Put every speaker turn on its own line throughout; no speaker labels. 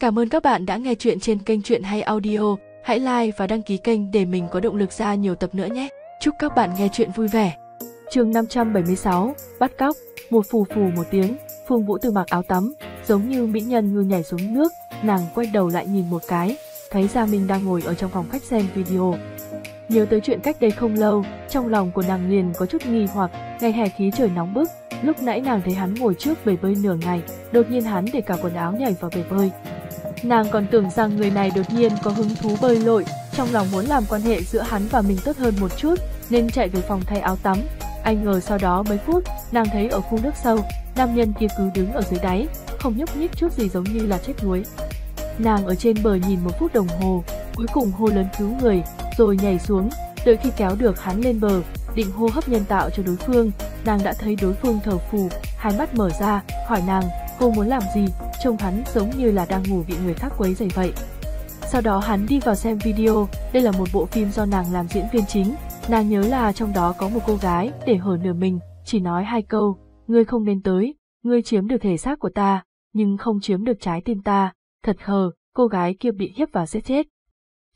Cảm ơn các bạn đã nghe chuyện trên kênh Chuyện Hay Audio. Hãy like và đăng ký kênh để mình có động lực ra nhiều tập nữa nhé. Chúc các bạn nghe chuyện vui vẻ.
chương 576, bắt cóc, một phù phù một tiếng, Phương Vũ từ mặc áo tắm, giống như mỹ nhân ngư nhảy xuống nước, nàng quay đầu lại nhìn một cái, thấy ra mình đang ngồi ở trong phòng khách xem video. Nhớ tới chuyện cách đây không lâu, trong lòng của nàng liền có chút nghi hoặc, ngày hè khí trời nóng bức, lúc nãy nàng thấy hắn ngồi trước bể bơi nửa ngày, đột nhiên hắn để cả quần áo nhảy vào bể bơi. Nàng còn tưởng rằng người này đột nhiên có hứng thú bơi lội, trong lòng muốn làm quan hệ giữa hắn và mình tốt hơn một chút, nên chạy về phòng thay áo tắm. Anh ngờ sau đó mấy phút, nàng thấy ở khu nước sâu, nam nhân kia cứ đứng ở dưới đáy, không nhúc nhích chút gì giống như là chết đuối. Nàng ở trên bờ nhìn một phút đồng hồ, cuối cùng hô lớn cứu người, rồi nhảy xuống, đợi khi kéo được hắn lên bờ, định hô hấp nhân tạo cho đối phương, nàng đã thấy đối phương thở phù, hai mắt mở ra, hỏi nàng, cô muốn làm gì, trông hắn giống như là đang ngủ bị người khác quấy rầy vậy. Sau đó hắn đi vào xem video, đây là một bộ phim do nàng làm diễn viên chính, nàng nhớ là trong đó có một cô gái để hở nửa mình, chỉ nói hai câu, ngươi không nên tới, ngươi chiếm được thể xác của ta, nhưng không chiếm được trái tim ta, thật khờ, cô gái kia bị hiếp và giết chết.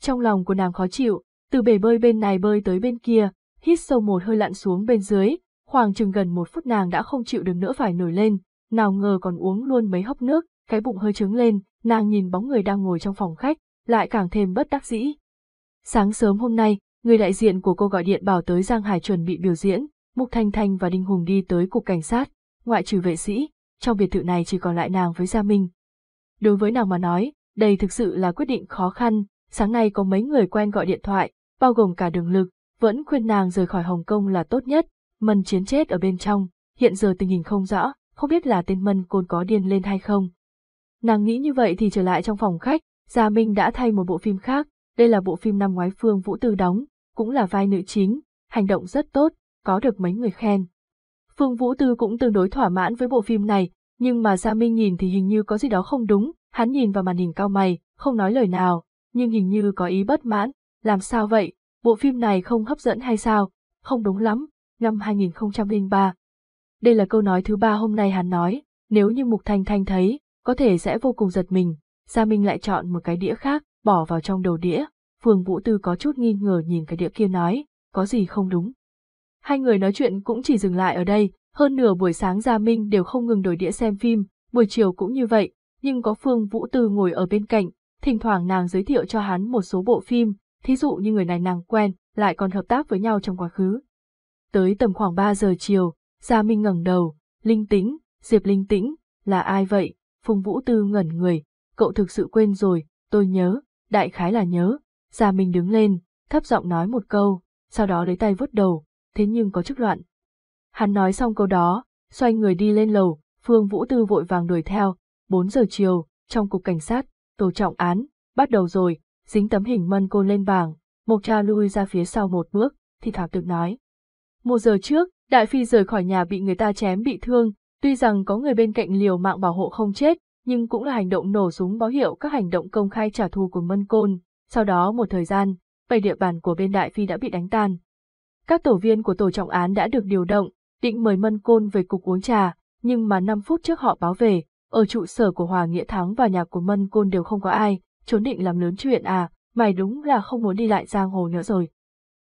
Trong lòng của nàng khó chịu, từ bể bơi bên này bơi tới bên kia, hít sâu một hơi lặn xuống bên dưới, khoảng chừng gần một phút nàng đã không chịu được nữa phải nổi lên, nào ngờ còn uống luôn mấy hốc nước, cái bụng hơi trướng lên, nàng nhìn bóng người đang ngồi trong phòng khách, lại càng thêm bất đắc dĩ. Sáng sớm hôm nay, người đại diện của cô gọi điện bảo tới Giang Hải chuẩn bị biểu diễn, Mục Thanh Thanh và Đinh Hùng đi tới cục cảnh sát, ngoại trừ vệ sĩ, trong biệt thự này chỉ còn lại nàng với Gia Minh. Đối với nàng mà nói, đây thực sự là quyết định khó khăn, sáng nay có mấy người quen gọi điện thoại, bao gồm cả đường lực, vẫn khuyên nàng rời khỏi Hồng Kông là tốt nhất, mân chiến chết ở bên trong, hiện giờ tình hình không rõ, không biết là tên mân côn có điên lên hay không. Nàng nghĩ như vậy thì trở lại trong phòng khách, Gia Minh đã thay một bộ phim khác, đây là bộ phim năm ngoái Phương Vũ Tư đóng, cũng là vai nữ chính, hành động rất tốt, có được mấy người khen. Phương Vũ Tư cũng tương đối thỏa mãn với bộ phim này, nhưng mà Gia Minh nhìn thì hình như có gì đó không đúng, hắn nhìn vào màn hình cao mày, không nói lời nào, nhưng hình như có ý bất mãn, làm sao vậy, bộ phim này không hấp dẫn hay sao, không đúng lắm, năm 2003. Đây là câu nói thứ ba hôm nay hắn nói, nếu như Mục Thanh Thanh thấy, có thể sẽ vô cùng giật mình, Gia Minh lại chọn một cái đĩa khác, bỏ vào trong đầu đĩa, Phương Vũ Tư có chút nghi ngờ nhìn cái đĩa kia nói, có gì không đúng. Hai người nói chuyện cũng chỉ dừng lại ở đây, hơn nửa buổi sáng Gia Minh đều không ngừng đổi đĩa xem phim, buổi chiều cũng như vậy, nhưng có Phương Vũ Tư ngồi ở bên cạnh, thỉnh thoảng nàng giới thiệu cho hắn một số bộ phim, thí dụ như người này nàng quen, lại còn hợp tác với nhau trong quá khứ. Tới tầm khoảng 3 giờ chiều, Gia Minh ngẩng đầu, linh tĩnh, Diệp linh tĩnh, là ai vậy? Phùng Vũ Tư ngẩn người, cậu thực sự quên rồi, tôi nhớ, đại khái là nhớ. Gia Minh đứng lên, thấp giọng nói một câu, sau đó lấy tay vuốt đầu, thế nhưng có chút loạn. Hắn nói xong câu đó, xoay người đi lên lầu, Phương Vũ Tư vội vàng đuổi theo, 4 giờ chiều, trong cục cảnh sát, tổ trọng án, bắt đầu rồi, dính tấm hình mân côn lên bảng, Mộc Cha lui ra phía sau một bước, thì thảo tự nói. Một giờ trước, Đại Phi rời khỏi nhà bị người ta chém bị thương, tuy rằng có người bên cạnh liều mạng bảo hộ không chết, nhưng cũng là hành động nổ súng báo hiệu các hành động công khai trả thù của Mân Côn. Sau đó một thời gian, bảy địa bàn của bên Đại Phi đã bị đánh tan. Các tổ viên của tổ trọng án đã được điều động, định mời Mân Côn về cục uống trà, nhưng mà 5 phút trước họ báo về, ở trụ sở của Hòa Nghĩa Thắng và nhà của Mân Côn đều không có ai, trốn định làm lớn chuyện à, mày đúng là không muốn đi lại giang hồ nữa rồi.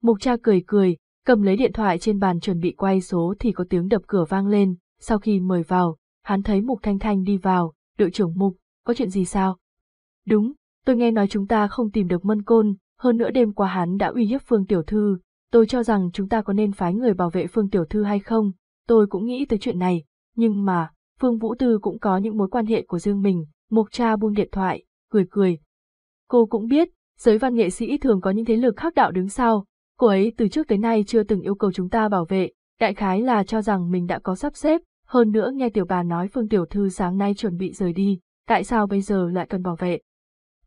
Mục cha cười cười, cầm lấy điện thoại trên bàn chuẩn bị quay số thì có tiếng đập cửa vang lên, sau khi mời vào, hắn thấy Mục Thanh Thanh đi vào, đội trưởng Mục, có chuyện gì sao? Đúng, tôi nghe nói chúng ta không tìm được Mân Côn, hơn nữa đêm qua hắn đã uy hiếp Phương Tiểu Thư, tôi cho rằng chúng ta có nên phái người bảo vệ Phương Tiểu Thư hay không, tôi cũng nghĩ tới chuyện này, nhưng mà, Phương Vũ Tư cũng có những mối quan hệ của riêng mình, Mục cha buông điện thoại, cười cười. Cô cũng biết, giới văn nghệ sĩ thường có những thế lực khác đạo đứng sau, cô ấy từ trước tới nay chưa từng yêu cầu chúng ta bảo vệ, đại khái là cho rằng mình đã có sắp xếp, hơn nữa nghe tiểu bà nói Phương Tiểu Thư sáng nay chuẩn bị rời đi, tại sao bây giờ lại cần bảo vệ?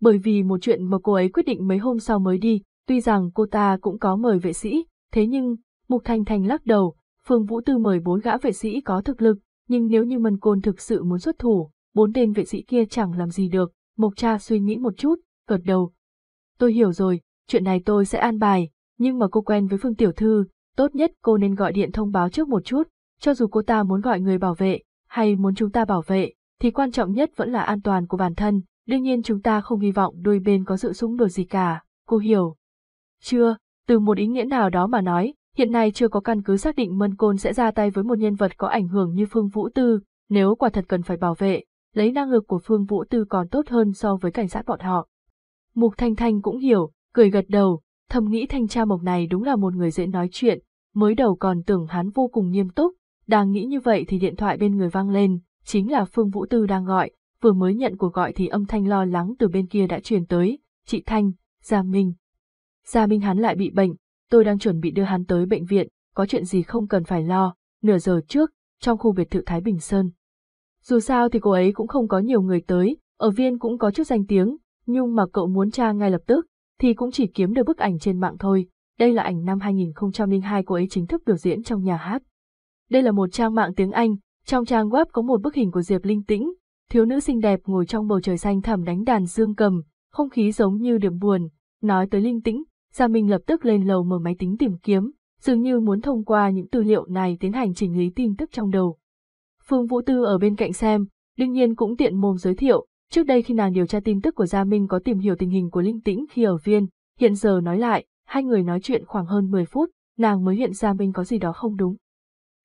Bởi vì một chuyện mà cô ấy quyết định mấy hôm sau mới đi, tuy rằng cô ta cũng có mời vệ sĩ, thế nhưng, Mục Thanh Thanh lắc đầu, Phương Vũ Tư mời bốn gã vệ sĩ có thực lực, nhưng nếu như Mân Côn thực sự muốn xuất thủ, bốn tên vệ sĩ kia chẳng làm gì được, Mộc cha suy nghĩ một chút, gật đầu. Tôi hiểu rồi, chuyện này tôi sẽ an bài, nhưng mà cô quen với Phương Tiểu Thư, tốt nhất cô nên gọi điện thông báo trước một chút, cho dù cô ta muốn gọi người bảo vệ, hay muốn chúng ta bảo vệ, thì quan trọng nhất vẫn là an toàn của bản thân, đương nhiên chúng ta không hy vọng đôi bên có sự xung đột gì cả, cô hiểu. Chưa, từ một ý nghĩa nào đó mà nói, hiện nay chưa có căn cứ xác định Mân Côn sẽ ra tay với một nhân vật có ảnh hưởng như Phương Vũ Tư, nếu quả thật cần phải bảo vệ, lấy năng lực của Phương Vũ Tư còn tốt hơn so với cảnh sát bọn họ. Mục Thanh Thanh cũng hiểu, cười gật đầu, thầm nghĩ thanh tra mộc này đúng là một người dễ nói chuyện, mới đầu còn tưởng hắn vô cùng nghiêm túc, đang nghĩ như vậy thì điện thoại bên người vang lên, chính là Phương Vũ Tư đang gọi, vừa mới nhận cuộc gọi thì âm thanh lo lắng từ bên kia đã truyền tới, chị Thanh, Gia Minh. Gia Minh hắn lại bị bệnh, tôi đang chuẩn bị đưa hắn tới bệnh viện, có chuyện gì không cần phải lo, nửa giờ trước, trong khu biệt thự Thái Bình Sơn. Dù sao thì cô ấy cũng không có nhiều người tới, ở viên cũng có chút danh tiếng, nhưng mà cậu muốn tra ngay lập tức, thì cũng chỉ kiếm được bức ảnh trên mạng thôi. Đây là ảnh năm 2002 cô ấy chính thức biểu diễn trong nhà hát. Đây là một trang mạng tiếng Anh, trong trang web có một bức hình của Diệp Linh Tĩnh, thiếu nữ xinh đẹp ngồi trong bầu trời xanh thẳm đánh đàn dương cầm, không khí giống như điểm buồn. Nói tới Linh Tĩnh, Gia Minh lập tức lên lầu mở máy tính tìm kiếm, dường như muốn thông qua những tư liệu này tiến hành chỉnh lý tin tức trong đầu. Phương Vũ Tư ở bên cạnh xem, đương nhiên cũng tiện mồm giới thiệu, trước đây khi nàng điều tra tin tức của Gia Minh có tìm hiểu tình hình của Linh Tĩnh khi ở viên, hiện giờ nói lại, hai người nói chuyện khoảng hơn 10 phút, nàng mới hiện Gia Minh có gì đó không đúng.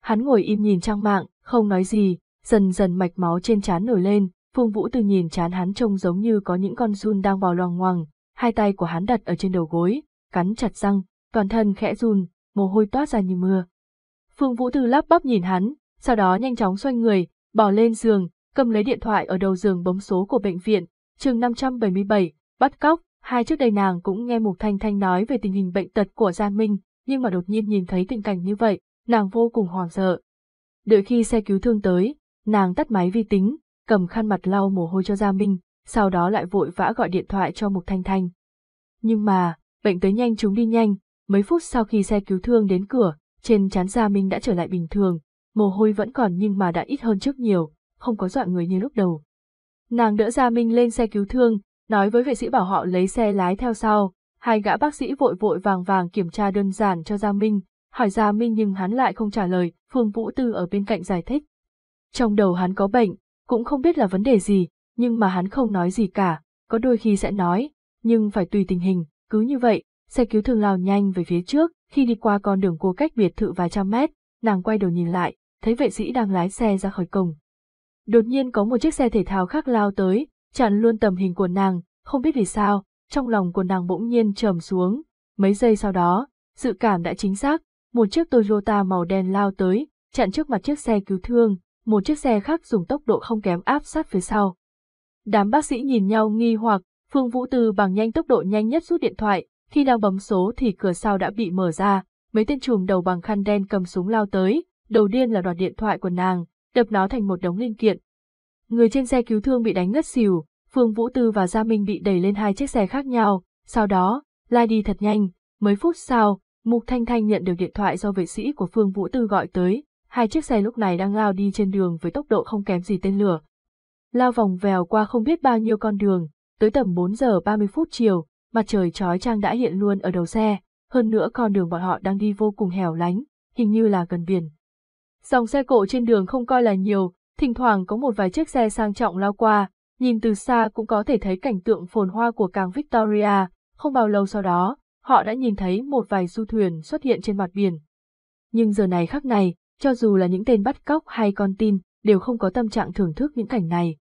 Hắn ngồi im nhìn trang mạng, không nói gì, dần dần mạch máu trên trán nổi lên, Phương Vũ Tư nhìn trán hắn trông giống như có những con run đang bò loằng ngoằng, hai tay của hắn đặt ở trên đầu gối, cắn chặt răng, toàn thân khẽ run, mồ hôi toát ra như mưa. Phương Vũ Tư lắp bắp nhìn hắn, sau đó nhanh chóng xoay người, bỏ lên giường, cầm lấy điện thoại ở đầu giường bấm số của bệnh viện, trường 577, bắt cóc, hai trước đây nàng cũng nghe Mục Thanh Thanh nói về tình hình bệnh tật của Gia Minh, nhưng mà đột nhiên nhìn thấy tình cảnh như vậy, nàng vô cùng hoảng sợ. Đợi khi xe cứu thương tới, nàng tắt máy vi tính, cầm khăn mặt lau mồ hôi cho Gia Minh, sau đó lại vội vã gọi điện thoại cho Mục Thanh Thanh. Nhưng mà, bệnh tới nhanh chúng đi nhanh, mấy phút sau khi xe cứu thương đến cửa, trên trán Gia Minh đã trở lại bình thường, mồ hôi vẫn còn nhưng mà đã ít hơn trước nhiều, không có dọa người như lúc đầu. Nàng đỡ Gia Minh lên xe cứu thương, nói với vệ sĩ bảo họ lấy xe lái theo sau, hai gã bác sĩ vội vội vàng vàng kiểm tra đơn giản cho Gia Minh, hỏi Gia Minh nhưng hắn lại không trả lời, Phương Vũ Tư ở bên cạnh giải thích. Trong đầu hắn có bệnh, cũng không biết là vấn đề gì, nhưng mà hắn không nói gì cả, có đôi khi sẽ nói, nhưng phải tùy tình hình, cứ như vậy, xe cứu thương lao nhanh về phía trước, khi đi qua con đường cô cách biệt thự vài trăm mét, nàng quay đầu nhìn lại, thấy vệ sĩ đang lái xe ra khỏi cổng. Đột nhiên có một chiếc xe thể thao khác lao tới, chặn luôn tầm hình của nàng, không biết vì sao, trong lòng của nàng bỗng nhiên trầm xuống. Mấy giây sau đó, dự cảm đã chính xác, một chiếc Toyota màu đen lao tới, chặn trước mặt chiếc xe cứu thương, một chiếc xe khác dùng tốc độ không kém áp sát phía sau. Đám bác sĩ nhìn nhau nghi hoặc, Phương Vũ Từ bằng nhanh tốc độ nhanh nhất rút điện thoại, khi đang bấm số thì cửa sau đã bị mở ra, mấy tên trùm đầu bằng khăn đen cầm súng lao tới, đầu tiên là đoạt điện thoại của nàng, đập nó thành một đống linh kiện. Người trên xe cứu thương bị đánh ngất xỉu, Phương Vũ Tư và Gia Minh bị đẩy lên hai chiếc xe khác nhau, sau đó, lai đi thật nhanh, mấy phút sau, Mục Thanh Thanh nhận được điện thoại do vệ sĩ của Phương Vũ Tư gọi tới, hai chiếc xe lúc này đang lao đi trên đường với tốc độ không kém gì tên lửa. Lao vòng vèo qua không biết bao nhiêu con đường, tới tầm 4 giờ 30 phút chiều, mặt trời chói trang đã hiện luôn ở đầu xe, hơn nữa con đường bọn họ đang đi vô cùng hẻo lánh, hình như là gần biển. Dòng xe cộ trên đường không coi là nhiều, thỉnh thoảng có một vài chiếc xe sang trọng lao qua, nhìn từ xa cũng có thể thấy cảnh tượng phồn hoa của cảng Victoria, không bao lâu sau đó, họ đã nhìn thấy một vài du thuyền xuất hiện trên mặt biển. Nhưng giờ này khắc này, cho dù là những tên bắt cóc hay con tin, đều không có tâm trạng thưởng thức những cảnh này.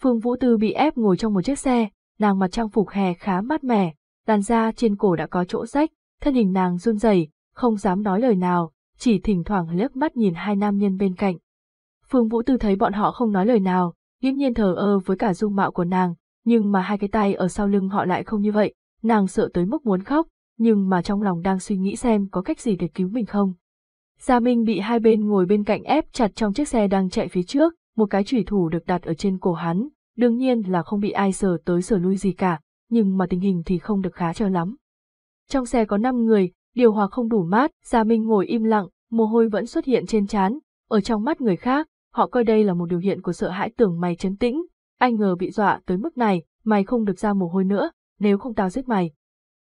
Phương Vũ Tư bị ép ngồi trong một chiếc xe, nàng mặc trang phục hè khá mát mẻ, làn da trên cổ đã có chỗ rách, thân hình nàng run rẩy, không dám nói lời nào, chỉ thỉnh thoảng liếc mắt nhìn hai nam nhân bên cạnh. Phương Vũ Tư thấy bọn họ không nói lời nào, nghiễm nhiên thờ ơ với cả dung mạo của nàng, nhưng mà hai cái tay ở sau lưng họ lại không như vậy, nàng sợ tới mức muốn khóc, nhưng mà trong lòng đang suy nghĩ xem có cách gì để cứu mình không. Gia Minh bị hai bên ngồi bên cạnh ép chặt trong chiếc xe đang chạy phía trước, một cái chủy thủ được đặt ở trên cổ hắn, đương nhiên là không bị ai sờ tới sờ lui gì cả, nhưng mà tình hình thì không được khá cho lắm. Trong xe có 5 người, điều hòa không đủ mát, Gia Minh ngồi im lặng, mồ hôi vẫn xuất hiện trên trán, ở trong mắt người khác, họ coi đây là một điều hiện của sợ hãi tưởng mày chấn tĩnh, anh ngờ bị dọa tới mức này, mày không được ra mồ hôi nữa, nếu không tao giết mày.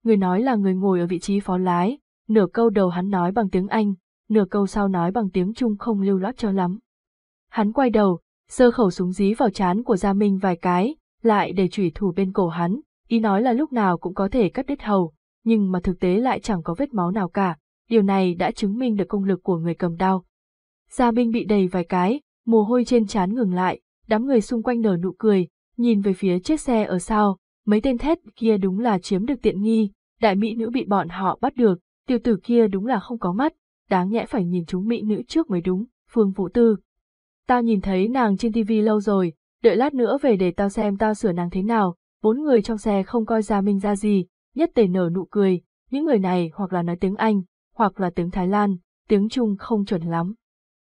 Người nói là người ngồi ở vị trí phó lái, nửa câu đầu hắn nói bằng tiếng Anh, nửa câu sau nói bằng tiếng Trung không lưu loát cho lắm. Hắn quay đầu, sơ khẩu súng dí vào chán của Gia Minh vài cái, lại để chủy thủ bên cổ hắn, ý nói là lúc nào cũng có thể cắt đứt hầu, nhưng mà thực tế lại chẳng có vết máu nào cả, điều này đã chứng minh được công lực của người cầm đao. Gia Minh bị đầy vài cái, mồ hôi trên trán ngừng lại, đám người xung quanh nở nụ cười, nhìn về phía chiếc xe ở sau, mấy tên thét kia đúng là chiếm được tiện nghi, đại mỹ nữ bị bọn họ bắt được, tiểu tử kia đúng là không có mắt, đáng nhẽ phải nhìn chúng mỹ nữ trước mới đúng, Phương Vũ Tư. Tao nhìn thấy nàng trên tivi lâu rồi, đợi lát nữa về để tao xem tao sửa nàng thế nào, bốn người trong xe không coi Gia Minh ra gì, nhất tề nở nụ cười, những người này hoặc là nói tiếng Anh, hoặc là tiếng Thái Lan, tiếng Trung không chuẩn lắm.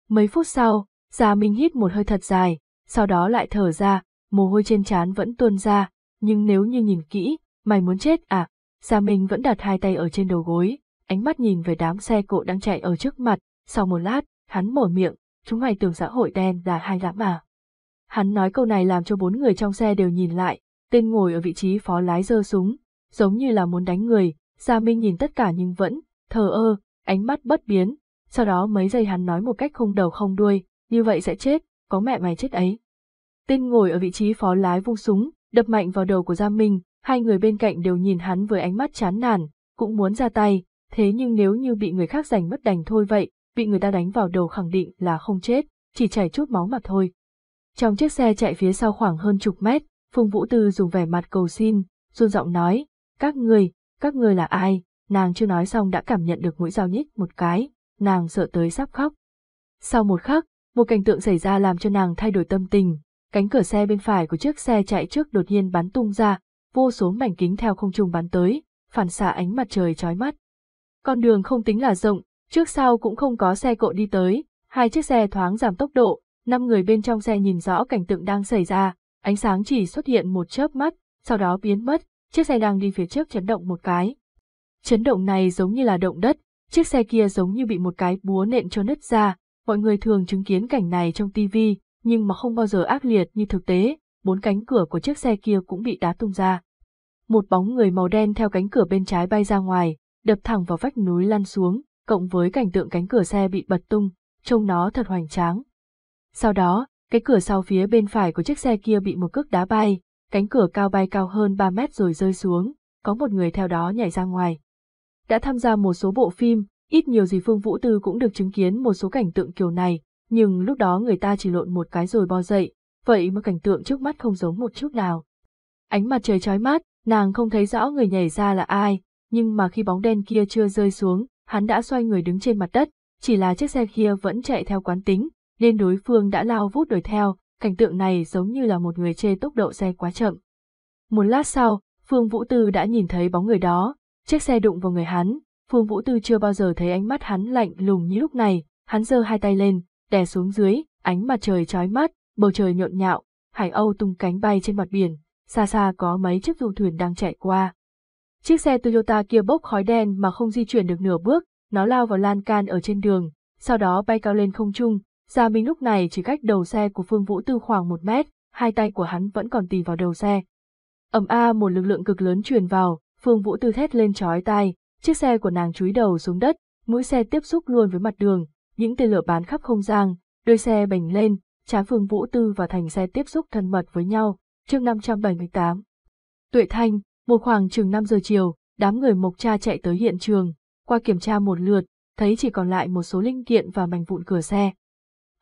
Mấy phút sau, Gia Minh hít một hơi thật dài, sau đó lại thở ra, mồ hôi trên trán vẫn tuôn ra, nhưng nếu như nhìn kỹ, mày muốn chết à? Gia Minh vẫn đặt hai tay ở trên đầu gối, ánh mắt nhìn về đám xe cộ đang chạy ở trước mặt, sau một lát, hắn mở miệng, chúng mày tưởng xã hội đen là hay lắm à? Hắn nói câu này làm cho bốn người trong xe đều nhìn lại, tên ngồi ở vị trí phó lái giơ súng, giống như là muốn đánh người, Gia Minh nhìn tất cả nhưng vẫn, thờ ơ, ánh mắt bất biến, sau đó mấy giây hắn nói một cách không đầu không đuôi, như vậy sẽ chết, có mẹ mày chết ấy. Tên ngồi ở vị trí phó lái vung súng, đập mạnh vào đầu của Gia Minh, hai người bên cạnh đều nhìn hắn với ánh mắt chán nản, cũng muốn ra tay, thế nhưng nếu như bị người khác giành mất đành thôi vậy, bị người ta đánh vào đầu khẳng định là không chết, chỉ chảy chút máu mà thôi. Trong chiếc xe chạy phía sau khoảng hơn chục mét, Phùng Vũ Tư dùng vẻ mặt cầu xin, run giọng nói, các người, các người là ai, nàng chưa nói xong đã cảm nhận được mũi dao nhích một cái, nàng sợ tới sắp khóc. Sau một khắc, một cảnh tượng xảy ra làm cho nàng thay đổi tâm tình, cánh cửa xe bên phải của chiếc xe chạy trước đột nhiên bắn tung ra, vô số mảnh kính theo không trung bắn tới, phản xạ ánh mặt trời chói mắt. Con đường không tính là rộng, trước sau cũng không có xe cộ đi tới, hai chiếc xe thoáng giảm tốc độ, năm người bên trong xe nhìn rõ cảnh tượng đang xảy ra, ánh sáng chỉ xuất hiện một chớp mắt, sau đó biến mất, chiếc xe đang đi phía trước chấn động một cái. Chấn động này giống như là động đất, chiếc xe kia giống như bị một cái búa nện cho nứt ra, mọi người thường chứng kiến cảnh này trong tivi, nhưng mà không bao giờ ác liệt như thực tế, bốn cánh cửa của chiếc xe kia cũng bị đá tung ra. Một bóng người màu đen theo cánh cửa bên trái bay ra ngoài, đập thẳng vào vách núi lăn xuống, cộng với cảnh tượng cánh cửa xe bị bật tung, trông nó thật hoành tráng. Sau đó, cái cửa sau phía bên phải của chiếc xe kia bị một cước đá bay, cánh cửa cao bay cao hơn 3 mét rồi rơi xuống, có một người theo đó nhảy ra ngoài. Đã tham gia một số bộ phim, ít nhiều gì Phương Vũ Tư cũng được chứng kiến một số cảnh tượng kiểu này, nhưng lúc đó người ta chỉ lộn một cái rồi bò dậy, vậy mà cảnh tượng trước mắt không giống một chút nào. Ánh mặt trời chói mắt, nàng không thấy rõ người nhảy ra là ai, nhưng mà khi bóng đen kia chưa rơi xuống, hắn đã xoay người đứng trên mặt đất, chỉ là chiếc xe kia vẫn chạy theo quán tính, nên đối phương đã lao vút đuổi theo, cảnh tượng này giống như là một người chê tốc độ xe quá chậm. Một lát sau, Phương Vũ Tư đã nhìn thấy bóng người đó, chiếc xe đụng vào người hắn, Phương Vũ Tư chưa bao giờ thấy ánh mắt hắn lạnh lùng như lúc này, hắn giơ hai tay lên, đè xuống dưới, ánh mặt trời chói mắt, bầu trời nhộn nhạo, hải âu tung cánh bay trên mặt biển, xa xa có mấy chiếc du thuyền đang chạy qua. Chiếc xe Toyota kia bốc khói đen mà không di chuyển được nửa bước, nó lao vào lan can ở trên đường, sau đó bay cao lên không trung, Gia Minh lúc này chỉ cách đầu xe của Phương Vũ Tư khoảng một mét, hai tay của hắn vẫn còn tì vào đầu xe. ẩm a một lực lượng cực lớn truyền vào, Phương Vũ Tư thét lên chói tai, chiếc xe của nàng chúi đầu xuống đất, mũi xe tiếp xúc luôn với mặt đường, những tên lửa bán khắp không gian, đuôi xe bành lên, chán Phương Vũ Tư và thành xe tiếp xúc thân mật với nhau, chương 578. Tuệ Thanh, một khoảng chừng 5 giờ chiều, đám người Mộc Cha chạy tới hiện trường, qua kiểm tra một lượt, thấy chỉ còn lại một số linh kiện và mảnh vụn cửa xe.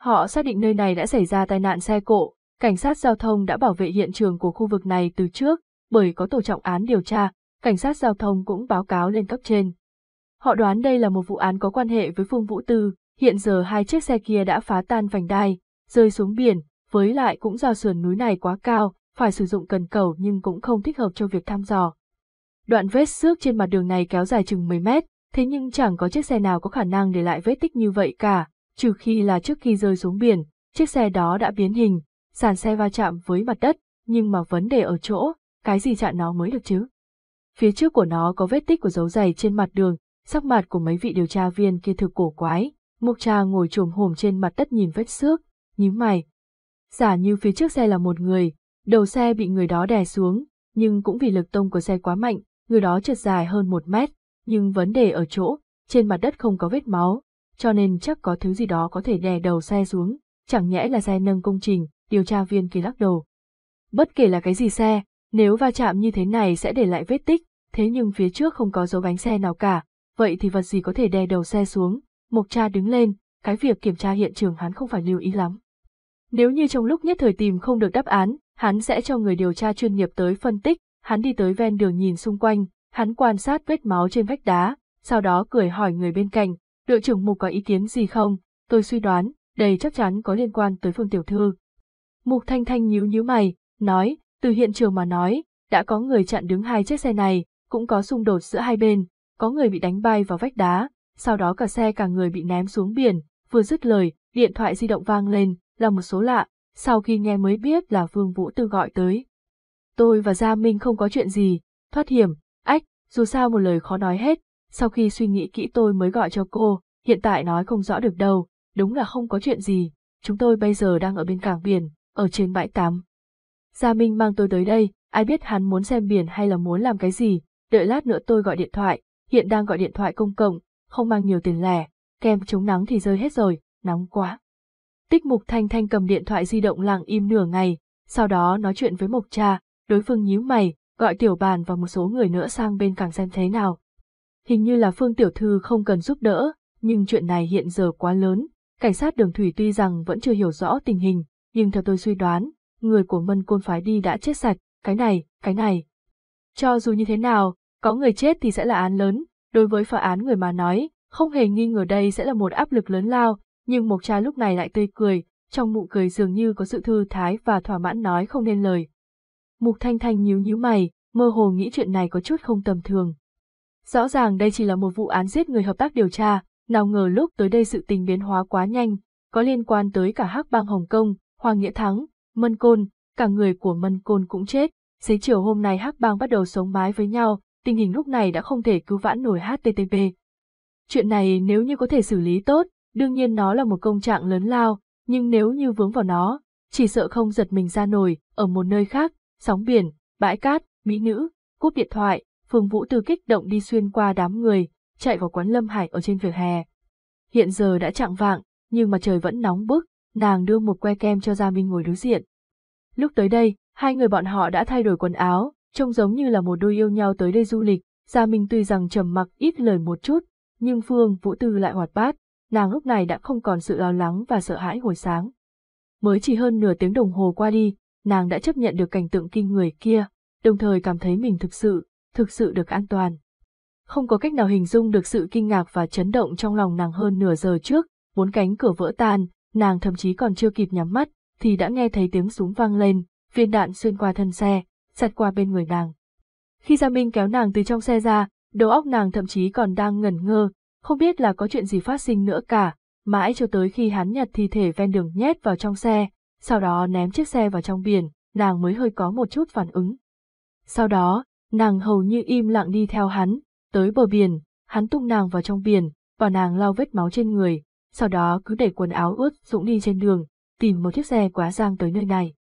Họ xác định nơi này đã xảy ra tai nạn xe cộ, cảnh sát giao thông đã bảo vệ hiện trường của khu vực này từ trước, bởi có tổ trọng án điều tra, cảnh sát giao thông cũng báo cáo lên cấp trên. Họ đoán đây là một vụ án có quan hệ với Phương Vũ Tư, hiện giờ hai chiếc xe kia đã phá tan vành đai, rơi xuống biển, với lại cũng do sườn núi này quá cao, phải sử dụng cần cầu nhưng cũng không thích hợp cho việc thăm dò. Đoạn vết xước trên mặt đường này kéo dài chừng 10 mét, thế nhưng chẳng có chiếc xe nào có khả năng để lại vết tích như vậy cả, trừ khi là trước khi rơi xuống biển, chiếc xe đó đã biến hình, sàn xe va chạm với mặt đất, nhưng mà vấn đề ở chỗ, cái gì chặn nó mới được chứ? Phía trước của nó có vết tích của dấu giày trên mặt đường, sắc mặt của mấy vị điều tra viên kia thực cổ quái, Mục Trà ngồi trồm hổm trên mặt đất nhìn vết xước, nhíu mày. Giả như phía trước xe là một người, đầu xe bị người đó đè xuống, nhưng cũng vì lực tông của xe quá mạnh, người đó trượt dài hơn một mét, nhưng vấn đề ở chỗ, trên mặt đất không có vết máu, cho nên chắc có thứ gì đó có thể đè đầu xe xuống, chẳng nhẽ là xe nâng công trình, điều tra viên kia lắc đầu. Bất kể là cái gì xe, nếu va chạm như thế này sẽ để lại vết tích, thế nhưng phía trước không có dấu bánh xe nào cả, vậy thì vật gì có thể đè đầu xe xuống, Mộc cha đứng lên, cái việc kiểm tra hiện trường hắn không phải lưu ý lắm. Nếu như trong lúc nhất thời tìm không được đáp án, hắn sẽ cho người điều tra chuyên nghiệp tới phân tích, hắn đi tới ven đường nhìn xung quanh, hắn quan sát vết máu trên vách đá, sau đó cười hỏi người bên cạnh, đội trưởng Mục có ý kiến gì không, tôi suy đoán, đây chắc chắn có liên quan tới Phương Tiểu Thư. Mục Thanh Thanh nhíu nhíu mày, nói, từ hiện trường mà nói, đã có người chặn đứng hai chiếc xe này, cũng có xung đột giữa hai bên, có người bị đánh bay vào vách đá, sau đó cả xe cả người bị ném xuống biển, vừa dứt lời, điện thoại di động vang lên, là một số lạ, sau khi nghe mới biết là Vương Vũ Tư gọi tới. Tôi và Gia Minh không có chuyện gì, thoát hiểm, ách, dù sao một lời khó nói hết, sau khi suy nghĩ kỹ tôi mới gọi cho cô, hiện tại nói không rõ được đâu, đúng là không có chuyện gì, chúng tôi bây giờ đang ở bên cảng biển, ở trên bãi tắm. Gia Minh mang tôi tới đây, ai biết hắn muốn xem biển hay là muốn làm cái gì, đợi lát nữa tôi gọi điện thoại, hiện đang gọi điện thoại công cộng, không mang nhiều tiền lẻ, kem chống nắng thì rơi hết rồi, nóng quá. Tích Mục Thanh Thanh cầm điện thoại di động lặng im nửa ngày, sau đó nói chuyện với Mộc Cha, đối phương nhíu mày, gọi tiểu bàn và một số người nữa sang bên càng xem thế nào. Hình như là Phương Tiểu Thư không cần giúp đỡ, nhưng chuyện này hiện giờ quá lớn, cảnh sát đường thủy tuy rằng vẫn chưa hiểu rõ tình hình, nhưng theo tôi suy đoán, người của Mân Côn phái đi đã chết sạch, cái này, cái này. Cho dù như thế nào, có người chết thì sẽ là án lớn, đối với phá án người mà nói, không hề nghi ngờ đây sẽ là một áp lực lớn lao, nhưng Mộc Cha lúc này lại tươi cười, trong mụ cười dường như có sự thư thái và thỏa mãn nói không nên lời. Mục Thanh Thanh nhíu nhíu mày, mơ hồ nghĩ chuyện này có chút không tầm thường. Rõ ràng đây chỉ là một vụ án giết người hợp tác điều tra, nào ngờ lúc tới đây sự tình biến hóa quá nhanh, có liên quan tới cả hắc bang Hồng Kông, Hoàng Nghĩa Thắng, Mân Côn, cả người của Mân Côn cũng chết. Xế chiều hôm nay hắc bang bắt đầu sống mái với nhau, tình hình lúc này đã không thể cứu vãn nổi HTTP. Chuyện này nếu như có thể xử lý tốt, đương nhiên nó là một công trạng lớn lao, nhưng nếu như vướng vào nó, chỉ sợ không giật mình ra nổi, ở một nơi khác, sóng biển, bãi cát, mỹ nữ, cúp điện thoại, Phương Vũ Từ kích động đi xuyên qua đám người, chạy vào quán Lâm Hải ở trên vỉa hè. Hiện giờ đã chạng vạng, nhưng mà trời vẫn nóng bức, nàng đưa một que kem cho Gia Minh ngồi đối diện. Lúc tới đây, hai người bọn họ đã thay đổi quần áo, trông giống như là một đôi yêu nhau tới đây du lịch. Gia Minh tuy rằng trầm mặc ít lời một chút, nhưng Phương Vũ Tư lại hoạt bát, nàng lúc này đã không còn sự lo lắng và sợ hãi hồi sáng. Mới chỉ hơn nửa tiếng đồng hồ qua đi, nàng đã chấp nhận được cảnh tượng kinh người kia, đồng thời cảm thấy mình thực sự, thực sự được an toàn. Không có cách nào hình dung được sự kinh ngạc và chấn động trong lòng nàng hơn nửa giờ trước, bốn cánh cửa vỡ tan, nàng thậm chí còn chưa kịp nhắm mắt, thì đã nghe thấy tiếng súng vang lên, viên đạn xuyên qua thân xe, sạt qua bên người nàng. Khi Gia Minh kéo nàng từ trong xe ra, đầu óc nàng thậm chí còn đang ngẩn ngơ, không biết là có chuyện gì phát sinh nữa cả, mãi cho tới khi hắn nhặt thi thể ven đường nhét vào trong xe, sau đó ném chiếc xe vào trong biển, nàng mới hơi có một chút phản ứng. Sau đó, nàng hầu như im lặng đi theo hắn, tới bờ biển, hắn tung nàng vào trong biển, và nàng lau vết máu trên người, sau đó cứ để quần áo ướt dũng đi trên đường, tìm một chiếc xe quá giang tới nơi này.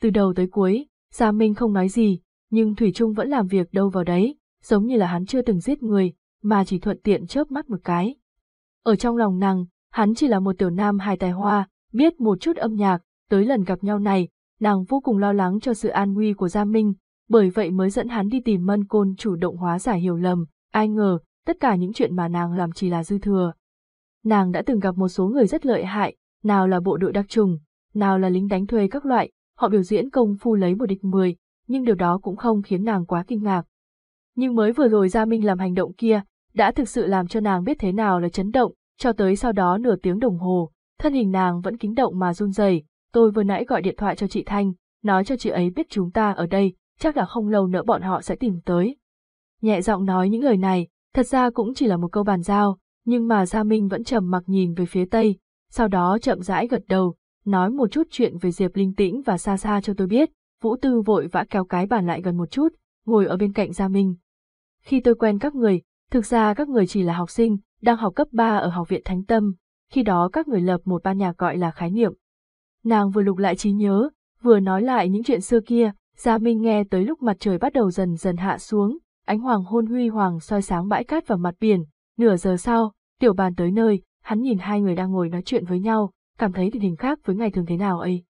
Từ đầu tới cuối, Gia Minh không nói gì, nhưng Thủy Trung vẫn làm việc đâu vào đấy, giống như là hắn chưa từng giết người, mà chỉ thuận tiện chớp mắt một cái. Ở trong lòng nàng, hắn chỉ là một tiểu nam hài tài hoa, biết một chút âm nhạc, tới lần gặp nhau này, nàng vô cùng lo lắng cho sự an nguy của Gia Minh, bởi vậy mới dẫn hắn đi tìm mân côn chủ động hóa giải hiểu lầm, ai ngờ, tất cả những chuyện mà nàng làm chỉ là dư thừa. Nàng đã từng gặp một số người rất lợi hại, nào là bộ đội đặc trùng, nào là lính đánh thuê các loại, họ biểu diễn công phu lấy một địch mười, nhưng điều đó cũng không khiến nàng quá kinh ngạc. Nhưng mới vừa rồi Gia Minh làm hành động kia, đã thực sự làm cho nàng biết thế nào là chấn động, cho tới sau đó nửa tiếng đồng hồ, thân hình nàng vẫn kính động mà run rẩy. tôi vừa nãy gọi điện thoại cho chị Thanh, nói cho chị ấy biết chúng ta ở đây, chắc là không lâu nữa bọn họ sẽ tìm tới. Nhẹ giọng nói những lời này, thật ra cũng chỉ là một câu bàn giao, nhưng mà Gia Minh vẫn trầm mặc nhìn về phía tây, sau đó chậm rãi gật đầu, nói một chút chuyện về Diệp Linh Tĩnh và xa xa cho tôi biết, Vũ Tư vội vã kéo cái bàn lại gần một chút, ngồi ở bên cạnh Gia Minh. Khi tôi quen các người, thực ra các người chỉ là học sinh, đang học cấp 3 ở Học viện Thánh Tâm, khi đó các người lập một ban nhạc gọi là khái niệm. Nàng vừa lục lại trí nhớ, vừa nói lại những chuyện xưa kia, Gia Minh nghe tới lúc mặt trời bắt đầu dần dần hạ xuống, ánh hoàng hôn huy hoàng soi sáng bãi cát và mặt biển, nửa giờ sau, tiểu bàn tới nơi, hắn nhìn hai người đang ngồi nói chuyện với nhau, cảm thấy tình hình khác với ngày thường thế nào ấy.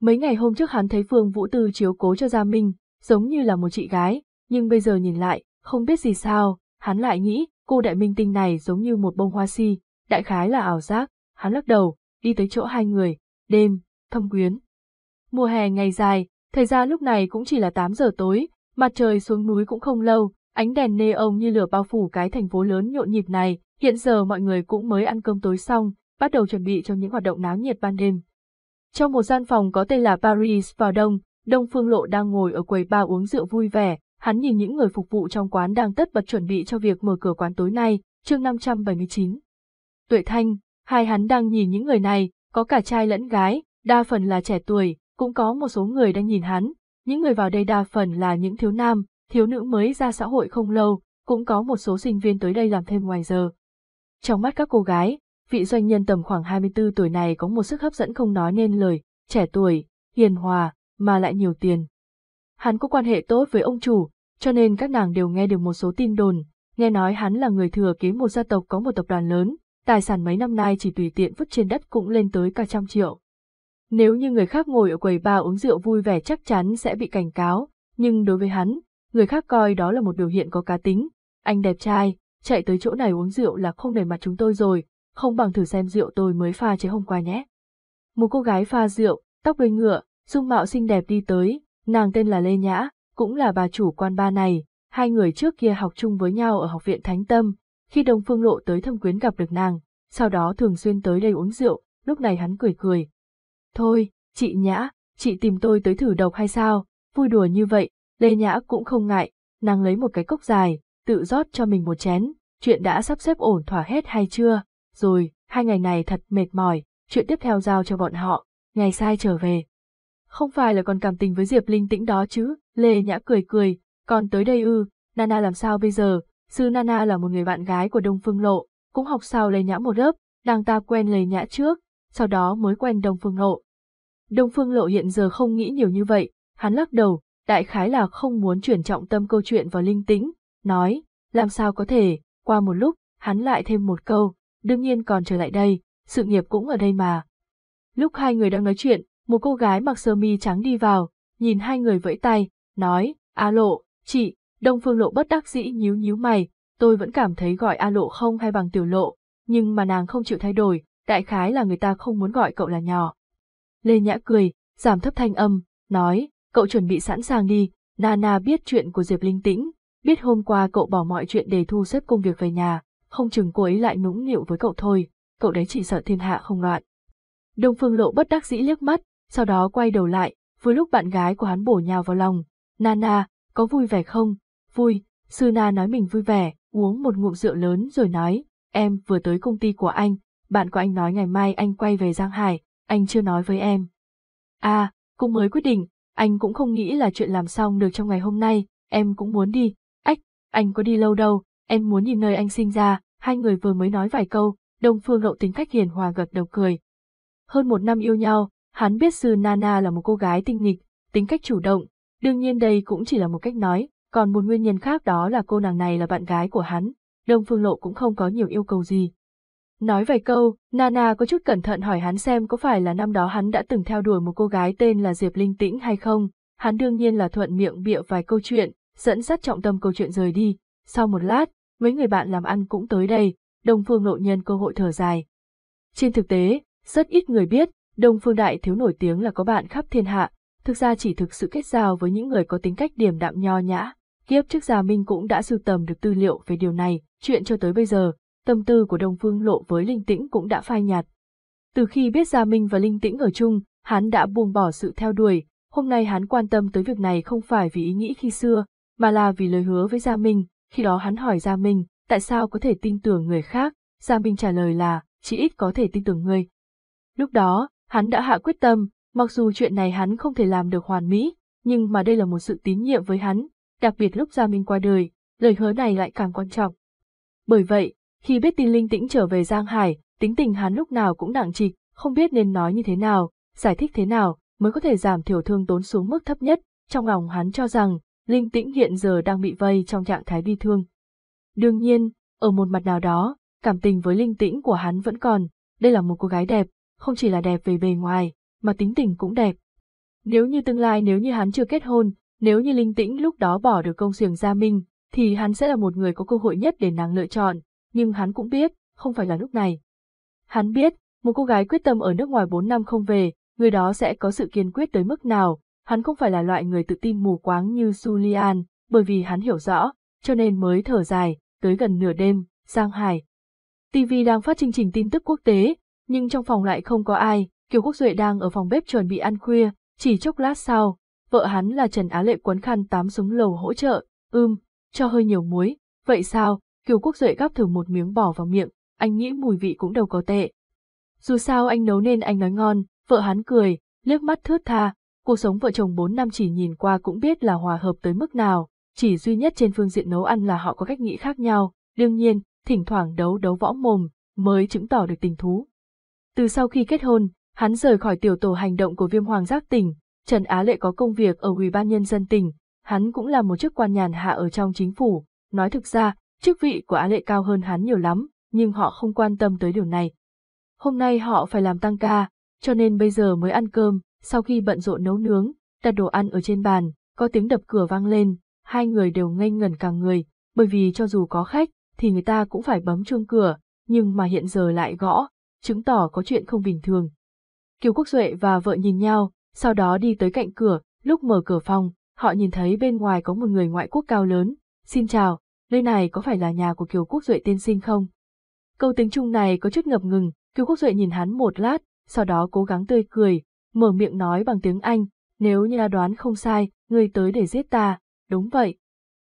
Mấy ngày hôm trước hắn thấy Phương Vũ Tư chiếu cố cho Gia Minh, giống như là một chị gái, nhưng bây giờ nhìn lại, không biết gì sao, hắn lại nghĩ, cô đại minh tinh này giống như một bông hoa si, đại khái là ảo giác, hắn lắc đầu, đi tới chỗ hai người, đêm, thâm quyến. Mùa hè ngày dài, thời gian lúc này cũng chỉ là 8 giờ tối, mặt trời xuống núi cũng không lâu, ánh đèn nê ông như lửa bao phủ cái thành phố lớn nhộn nhịp này, hiện giờ mọi người cũng mới ăn cơm tối xong, bắt đầu chuẩn bị cho những hoạt động náo nhiệt ban đêm. Trong một gian phòng có tên là Paris vào đông, Đông Phương Lộ đang ngồi ở quầy bar uống rượu vui vẻ, hắn nhìn những người phục vụ trong quán đang tất bật chuẩn bị cho việc mở cửa quán tối nay, chương 579. Tuệ Thanh, hai hắn đang nhìn những người này, có cả trai lẫn gái, đa phần là trẻ tuổi, cũng có một số người đang nhìn hắn, những người vào đây đa phần là những thiếu nam, thiếu nữ mới ra xã hội không lâu, cũng có một số sinh viên tới đây làm thêm ngoài giờ. Trong mắt các cô gái, vị doanh nhân tầm khoảng 24 tuổi này có một sức hấp dẫn không nói nên lời, trẻ tuổi, hiền hòa, mà lại nhiều tiền. Hắn có quan hệ tốt với ông chủ, cho nên các nàng đều nghe được một số tin đồn, nghe nói hắn là người thừa kế một gia tộc có một tập đoàn lớn, tài sản mấy năm nay chỉ tùy tiện vứt trên đất cũng lên tới cả trăm triệu. Nếu như người khác ngồi ở quầy bar uống rượu vui vẻ chắc chắn sẽ bị cảnh cáo, nhưng đối với hắn, người khác coi đó là một biểu hiện có cá tính. Anh đẹp trai, chạy tới chỗ này uống rượu là không để mặt chúng tôi rồi, không bằng thử xem rượu tôi mới pha chế hôm qua nhé. Một cô gái pha rượu, tóc đuôi ngựa, dung mạo xinh đẹp đi tới, nàng tên là Lê Nhã, cũng là bà chủ quan ba này, hai người trước kia học chung với nhau ở học viện Thánh Tâm, khi Đông Phương Lộ tới thâm quyến gặp được nàng, sau đó thường xuyên tới đây uống rượu, lúc này hắn cười cười. Thôi, chị Nhã, chị tìm tôi tới thử độc hay sao, vui đùa như vậy, Lê Nhã cũng không ngại, nàng lấy một cái cốc dài, tự rót cho mình một chén, chuyện đã sắp xếp ổn thỏa hết hay chưa, rồi, hai ngày này thật mệt mỏi, chuyện tiếp theo giao cho bọn họ, ngày sai trở về. Không phải là còn cảm tình với Diệp Linh tĩnh đó chứ, Lê Nhã cười cười, còn tới đây ư, Nana làm sao bây giờ, sư Nana là một người bạn gái của Đông Phương Lộ, cũng học sao Lê Nhã một lớp, nàng ta quen Lê Nhã trước, sau đó mới quen Đông Phương Lộ. Đông Phương Lộ hiện giờ không nghĩ nhiều như vậy, hắn lắc đầu, đại khái là không muốn chuyển trọng tâm câu chuyện vào linh tĩnh, nói, làm sao có thể, qua một lúc, hắn lại thêm một câu, đương nhiên còn trở lại đây, sự nghiệp cũng ở đây mà. Lúc hai người đang nói chuyện, một cô gái mặc sơ mi trắng đi vào, nhìn hai người vẫy tay, nói, A lộ, chị, Đông Phương lộ bất đắc dĩ nhíu nhíu mày, tôi vẫn cảm thấy gọi A lộ không hay bằng tiểu lộ, nhưng mà nàng không chịu thay đổi, đại khái là người ta không muốn gọi cậu là nhỏ. Lê Nhã cười, giảm thấp thanh âm, nói, cậu chuẩn bị sẵn sàng đi, Nana biết chuyện của Diệp Linh Tĩnh, biết hôm qua cậu bỏ mọi chuyện để thu xếp công việc về nhà, không chừng cô ấy lại nũng nịu với cậu thôi, cậu đấy chỉ sợ thiên hạ không loạn. Đông Phương Lộ bất đắc dĩ liếc mắt, sau đó quay đầu lại, vừa lúc bạn gái của hắn bổ nhào vào lòng. Nana, có vui vẻ không? Vui, Sư Na nói mình vui vẻ, uống một ngụm rượu lớn rồi nói, em vừa tới công ty của anh, bạn của anh nói ngày mai anh quay về Giang Hải, anh chưa nói với em. À, cũng mới quyết định, anh cũng không nghĩ là chuyện làm xong được trong ngày hôm nay, em cũng muốn đi. Ách, anh có đi lâu đâu, em muốn nhìn nơi anh sinh ra, hai người vừa mới nói vài câu, Đông Phương Lộ tính cách hiền hòa gật đầu cười. Hơn một năm yêu nhau, hắn biết sư Nana là một cô gái tinh nghịch, tính cách chủ động, đương nhiên đây cũng chỉ là một cách nói, còn một nguyên nhân khác đó là cô nàng này là bạn gái của hắn, Đông Phương Lộ cũng không có nhiều yêu cầu gì. Nói vài câu, Nana có chút cẩn thận hỏi hắn xem có phải là năm đó hắn đã từng theo đuổi một cô gái tên là Diệp Linh Tĩnh hay không, hắn đương nhiên là thuận miệng bịa vài câu chuyện, dẫn dắt trọng tâm câu chuyện rời đi. Sau một lát, mấy người bạn làm ăn cũng tới đây, Đông Phương Lộ nhân cơ hội thở dài. Trên thực tế, rất ít người biết, Đông Phương Đại Thiếu nổi tiếng là có bạn khắp thiên hạ, thực ra chỉ thực sự kết giao với những người có tính cách điềm đạm nho nhã. Kiếp trước Gia Minh cũng đã sưu tầm được tư liệu về điều này, chuyện cho tới bây giờ, tâm tư của Đông Phương Lộ với Linh Tĩnh cũng đã phai nhạt. Từ khi biết Gia Minh và Linh Tĩnh ở chung, hắn đã buông bỏ sự theo đuổi, hôm nay hắn quan tâm tới việc này không phải vì ý nghĩ khi xưa, mà là vì lời hứa với Gia Minh, khi đó hắn hỏi Gia Minh, tại sao có thể tin tưởng người khác, Gia Minh trả lời là, chỉ ít có thể tin tưởng người. Lúc đó, hắn đã hạ quyết tâm, mặc dù chuyện này hắn không thể làm được hoàn mỹ, nhưng mà đây là một sự tín nhiệm với hắn, đặc biệt lúc Gia Minh qua đời, lời hứa này lại càng quan trọng. Bởi vậy, khi biết tin Linh Tĩnh trở về Giang Hải, tính tình hắn lúc nào cũng nặng trịch, không biết nên nói như thế nào, giải thích thế nào, mới có thể giảm thiểu thương tốn xuống mức thấp nhất, trong lòng hắn cho rằng, Linh Tĩnh hiện giờ đang bị vây trong trạng thái bi thương. Đương nhiên, ở một mặt nào đó, cảm tình với Linh Tĩnh của hắn vẫn còn, đây là một cô gái đẹp, không chỉ là đẹp về bề ngoài, mà tính tình cũng đẹp. Nếu như tương lai nếu như hắn chưa kết hôn, nếu như linh tĩnh lúc đó bỏ được công xiềng gia minh, thì hắn sẽ là một người có cơ hội nhất để nàng lựa chọn, nhưng hắn cũng biết, không phải là lúc này. Hắn biết, một cô gái quyết tâm ở nước ngoài 4 năm không về, người đó sẽ có sự kiên quyết tới mức nào, hắn không phải là loại người tự tin mù quáng như Julian, bởi vì hắn hiểu rõ, cho nên mới thở dài, tới gần nửa đêm, Giang Hải. TV đang phát chương trình tin tức quốc tế, nhưng trong phòng lại không có ai, Kiều Quốc Duệ đang ở phòng bếp chuẩn bị ăn khuya, chỉ chốc lát sau, vợ hắn là Trần Á Lệ quấn khăn tắm xuống lầu hỗ trợ, ưm, cho hơi nhiều muối, vậy sao, Kiều Quốc Duệ gắp thử một miếng bỏ vào miệng, anh nghĩ mùi vị cũng đâu có tệ. Dù sao anh nấu nên anh nói ngon, vợ hắn cười, liếc mắt thướt tha, cuộc sống vợ chồng 4 năm chỉ nhìn qua cũng biết là hòa hợp tới mức nào, chỉ duy nhất trên phương diện nấu ăn là họ có cách nghĩ khác nhau, đương nhiên, thỉnh thoảng đấu đấu võ mồm, mới chứng tỏ được tình thú. Từ sau khi kết hôn, hắn rời khỏi tiểu tổ hành động của viêm hoàng giác tỉnh, Trần Á Lệ có công việc ở Ủy ban Nhân dân tỉnh, hắn cũng là một chức quan nhàn hạ ở trong chính phủ, nói thực ra, chức vị của Á Lệ cao hơn hắn nhiều lắm, nhưng họ không quan tâm tới điều này. Hôm nay họ phải làm tăng ca, cho nên bây giờ mới ăn cơm, sau khi bận rộn nấu nướng, đặt đồ ăn ở trên bàn, có tiếng đập cửa vang lên, hai người đều ngây ngẩn cả người, bởi vì cho dù có khách, thì người ta cũng phải bấm chuông cửa, nhưng mà hiện giờ lại gõ, chứng tỏ có chuyện không bình thường. Kiều Quốc Duệ và vợ nhìn nhau, sau đó đi tới cạnh cửa, lúc mở cửa phòng, họ nhìn thấy bên ngoài có một người ngoại quốc cao lớn. Xin chào, nơi này có phải là nhà của Kiều Quốc Duệ tiên sinh không? Câu tiếng Trung này có chút ngập ngừng, Kiều Quốc Duệ nhìn hắn một lát, sau đó cố gắng tươi cười, mở miệng nói bằng tiếng Anh, nếu như là đoán không sai, ngươi tới để giết ta, đúng vậy.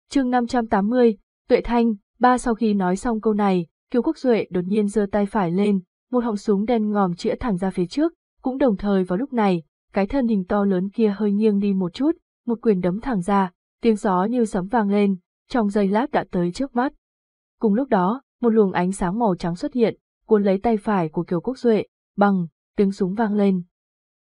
chương 580, Tuệ Thanh, ba sau khi nói xong câu này, Kiều Quốc Duệ đột nhiên giơ tay phải lên, một họng súng đen ngòm chĩa thẳng ra phía trước, cũng đồng thời vào lúc này, cái thân hình to lớn kia hơi nghiêng đi một chút, một quyền đấm thẳng ra, tiếng gió như sấm vang lên, trong giây lát đã tới trước mắt. Cùng lúc đó, một luồng ánh sáng màu trắng xuất hiện, cuốn lấy tay phải của Kiều Quốc Duệ, bằng, tiếng súng vang lên.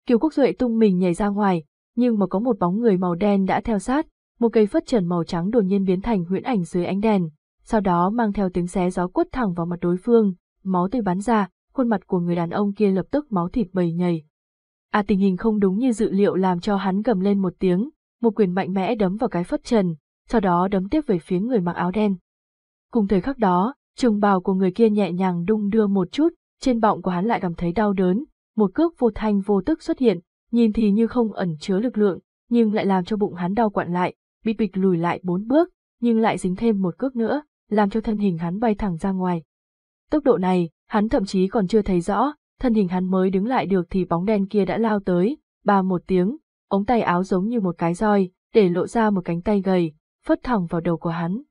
Kiều Quốc Duệ tung mình nhảy ra ngoài, nhưng mà có một bóng người màu đen đã theo sát, một cây phất trần màu trắng đột nhiên biến thành huyễn ảnh dưới ánh đèn, sau đó mang theo tiếng xé gió quất thẳng vào mặt đối phương, máu tươi bắn ra, khuôn mặt của người đàn ông kia lập tức máu thịt bầy nhầy. À tình hình không đúng như dự liệu làm cho hắn gầm lên một tiếng, một quyền mạnh mẽ đấm vào cái phất trần, sau đó đấm tiếp về phía người mặc áo đen. Cùng thời khắc đó, trường bào của người kia nhẹ nhàng đung đưa một chút, trên bọng của hắn lại cảm thấy đau đớn, một cước vô thanh vô tức xuất hiện, nhìn thì như không ẩn chứa lực lượng, nhưng lại làm cho bụng hắn đau quặn lại, bị bịch lùi lại bốn bước, nhưng lại dính thêm một cước nữa, làm cho thân hình hắn bay thẳng ra ngoài. Tốc độ này, hắn thậm chí còn chưa thấy rõ, thân hình hắn mới đứng lại được thì bóng đen kia đã lao tới, ba một tiếng, ống tay áo giống như một cái roi, để lộ ra một cánh tay gầy, phất thẳng vào đầu của hắn.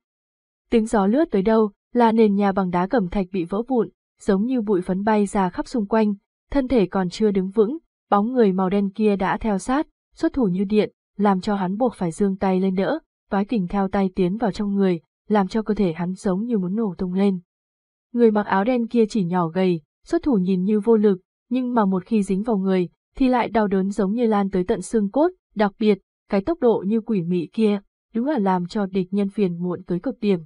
Tiếng gió lướt tới đâu, là nền nhà bằng đá cẩm thạch bị vỡ vụn, giống như bụi phấn bay ra khắp xung quanh, thân thể còn chưa đứng vững, bóng người màu đen kia đã theo sát, xuất thủ như điện, làm cho hắn buộc phải dương tay lên đỡ, vái kình theo tay tiến vào trong người, làm cho cơ thể hắn giống như muốn nổ tung lên. Người mặc áo đen kia chỉ nhỏ gầy, xuất thủ nhìn như vô lực, nhưng mà một khi dính vào người, thì lại đau đớn giống như lan tới tận xương cốt, đặc biệt, cái tốc độ như quỷ mị kia, đúng là làm cho địch nhân phiền muộn tới cực điểm.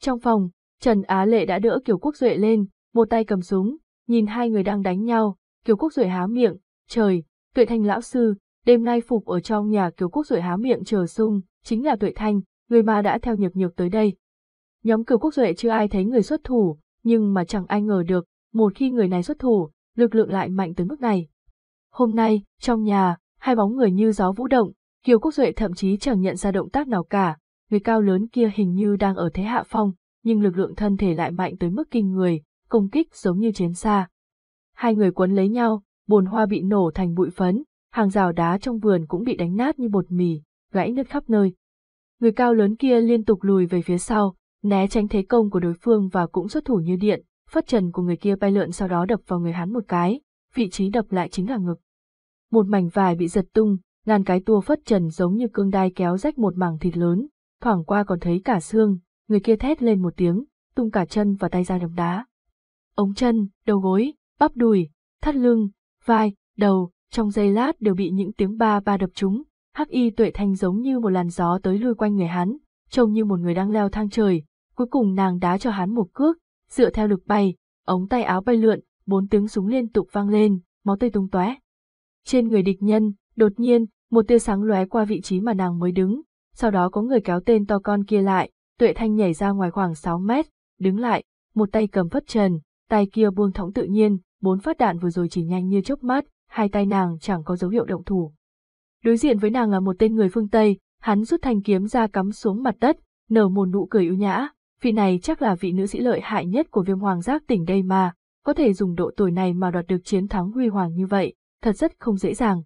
Trong phòng, Trần Á Lệ đã đỡ Kiều Quốc Duệ lên, một tay cầm súng, nhìn hai người đang đánh nhau, Kiều Quốc Duệ há miệng, trời, Tuệ Thanh lão sư, đêm nay phục ở trong nhà Kiều Quốc Duệ há miệng chờ sung, chính là Tuệ Thanh, người mà đã theo nhược nhược tới đây. Nhóm Kiều Quốc Duệ chưa ai thấy người xuất thủ, nhưng mà chẳng ai ngờ được, một khi người này xuất thủ, lực lượng lại mạnh tới mức này. Hôm nay, trong nhà, hai bóng người như gió vũ động, Kiều Quốc Duệ thậm chí chẳng nhận ra động tác nào cả, người cao lớn kia hình như đang ở thế hạ phong, nhưng lực lượng thân thể lại mạnh tới mức kinh người, công kích giống như chiến xa. Hai người quấn lấy nhau, bồn hoa bị nổ thành bụi phấn, hàng rào đá trong vườn cũng bị đánh nát như bột mì, gãy nứt khắp nơi. Người cao lớn kia liên tục lùi về phía sau, né tránh thế công của đối phương và cũng xuất thủ như điện, phất trần của người kia bay lượn sau đó đập vào người hắn một cái, vị trí đập lại chính là ngực. Một mảnh vải bị giật tung, ngàn cái tua phất trần giống như cương đai kéo rách một mảng thịt lớn, thoảng qua còn thấy cả xương, người kia thét lên một tiếng, tung cả chân và tay ra đống đá. Ống chân, đầu gối, bắp đùi, thắt lưng, vai, đầu, trong giây lát đều bị những tiếng ba ba đập trúng, hắc y tuệ thanh giống như một làn gió tới lui quanh người hắn, trông như một người đang leo thang trời, cuối cùng nàng đá cho hắn một cước, dựa theo lực bay, ống tay áo bay lượn, bốn tiếng súng liên tục vang lên, máu tươi tung tóe. Trên người địch nhân, Đột nhiên, một tia sáng lóe qua vị trí mà nàng mới đứng, sau đó có người kéo tên to con kia lại, Tuệ Thanh nhảy ra ngoài khoảng 6 mét, đứng lại, một tay cầm phất trần, tay kia buông thõng tự nhiên, bốn phát đạn vừa rồi chỉ nhanh như chớp mắt, hai tay nàng chẳng có dấu hiệu động thủ. Đối diện với nàng là một tên người phương Tây, hắn rút thanh kiếm ra cắm xuống mặt đất, nở một nụ cười ưu nhã, vị này chắc là vị nữ sĩ lợi hại nhất của viêm hoàng giác tỉnh đây mà, có thể dùng độ tuổi này mà đoạt được chiến thắng huy hoàng như vậy, thật rất không dễ dàng.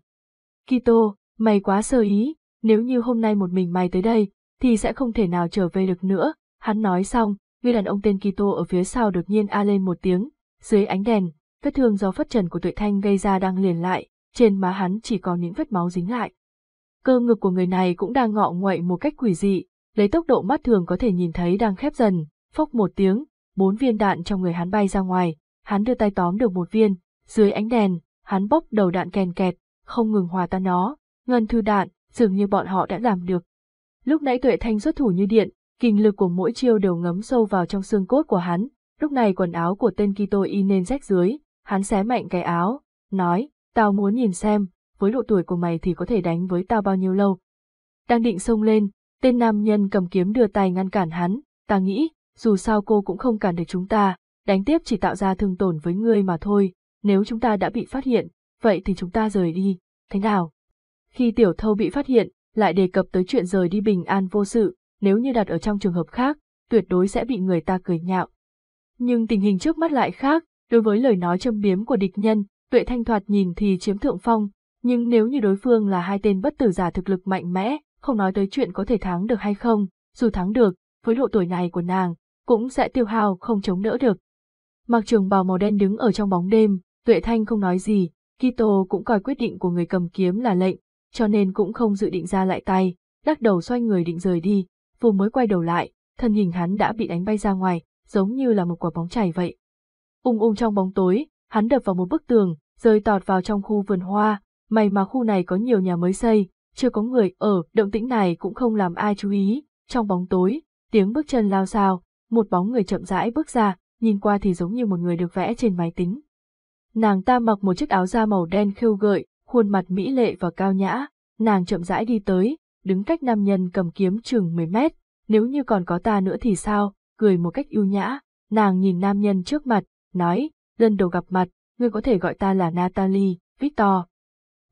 Kito, mày quá sơ ý, nếu như hôm nay một mình mày tới đây, thì sẽ không thể nào trở về được nữa, hắn nói xong, người đàn ông tên Kito ở phía sau đột nhiên a lên một tiếng, dưới ánh đèn, vết thương do phất trần của tuệ thanh gây ra đang liền lại, trên má hắn chỉ còn những vết máu dính lại. Cơ ngực của người này cũng đang ngọ nguậy một cách quỷ dị, lấy tốc độ mắt thường có thể nhìn thấy đang khép dần, phốc một tiếng, bốn viên đạn trong người hắn bay ra ngoài, hắn đưa tay tóm được một viên, dưới ánh đèn, hắn bốc đầu đạn kèn kẹt, không ngừng hòa tan nó, ngân thư đạn, dường như bọn họ đã làm được. Lúc nãy tuệ thanh xuất thủ như điện, kinh lực của mỗi chiêu đều ngấm sâu vào trong xương cốt của hắn, lúc này quần áo của tên Kito y nên rách dưới, hắn xé mạnh cái áo, nói, tao muốn nhìn xem, với độ tuổi của mày thì có thể đánh với tao bao nhiêu lâu. Đang định xông lên, tên nam nhân cầm kiếm đưa tay ngăn cản hắn, ta nghĩ, dù sao cô cũng không cản được chúng ta, đánh tiếp chỉ tạo ra thương tổn với ngươi mà thôi, nếu chúng ta đã bị phát hiện, vậy thì chúng ta rời đi, thế nào? Khi tiểu thâu bị phát hiện, lại đề cập tới chuyện rời đi bình an vô sự, nếu như đặt ở trong trường hợp khác, tuyệt đối sẽ bị người ta cười nhạo. Nhưng tình hình trước mắt lại khác, đối với lời nói châm biếm của địch nhân, tuệ thanh thoạt nhìn thì chiếm thượng phong, nhưng nếu như đối phương là hai tên bất tử giả thực lực mạnh mẽ, không nói tới chuyện có thể thắng được hay không, dù thắng được, với độ tuổi này của nàng, cũng sẽ tiêu hao không chống đỡ được. Mặc trường bào màu đen đứng ở trong bóng đêm, tuệ thanh không nói gì, Kito cũng coi quyết định của người cầm kiếm là lệnh, cho nên cũng không dự định ra lại tay, lắc đầu xoay người định rời đi, vừa mới quay đầu lại, thân hình hắn đã bị đánh bay ra ngoài, giống như là một quả bóng chảy vậy. Ung ung trong bóng tối, hắn đập vào một bức tường, rơi tọt vào trong khu vườn hoa, may mà khu này có nhiều nhà mới xây, chưa có người ở, động tĩnh này cũng không làm ai chú ý, trong bóng tối, tiếng bước chân lao xao, một bóng người chậm rãi bước ra, nhìn qua thì giống như một người được vẽ trên máy tính. Nàng ta mặc một chiếc áo da màu đen khêu gợi, khuôn mặt mỹ lệ và cao nhã, nàng chậm rãi đi tới, đứng cách nam nhân cầm kiếm chừng 10 mét, nếu như còn có ta nữa thì sao, cười một cách yêu nhã, nàng nhìn nam nhân trước mặt, nói, lần đầu gặp mặt, ngươi có thể gọi ta là Natalie, Victor.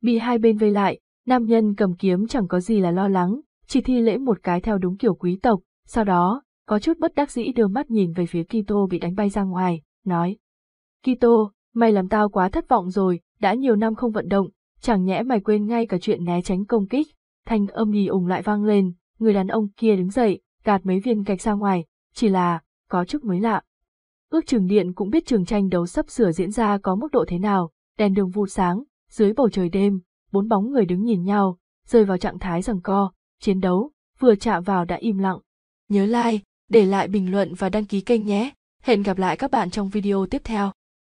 Bị hai bên vây lại, nam nhân cầm kiếm chẳng có gì là lo lắng, chỉ thi lễ một cái theo đúng kiểu quý tộc, sau đó, có chút bất đắc dĩ đưa mắt nhìn về phía Kito bị đánh bay ra ngoài, nói. Kito, mày làm tao quá thất vọng rồi, đã nhiều năm không vận động, chẳng nhẽ mày quên ngay cả chuyện né tránh công kích. Thanh âm nhì ủng lại vang lên, người đàn ông kia đứng dậy, gạt mấy viên gạch ra ngoài, chỉ là, có chút mới lạ. Ước trường điện cũng biết trường tranh đấu sắp sửa diễn ra có mức độ thế nào, đèn đường vụt sáng, dưới bầu trời đêm, bốn bóng người đứng nhìn nhau, rơi vào trạng thái giằng co, chiến đấu, vừa chạm vào đã im lặng.
Nhớ like, để lại bình luận và đăng ký kênh nhé. Hẹn gặp lại các bạn trong video tiếp theo.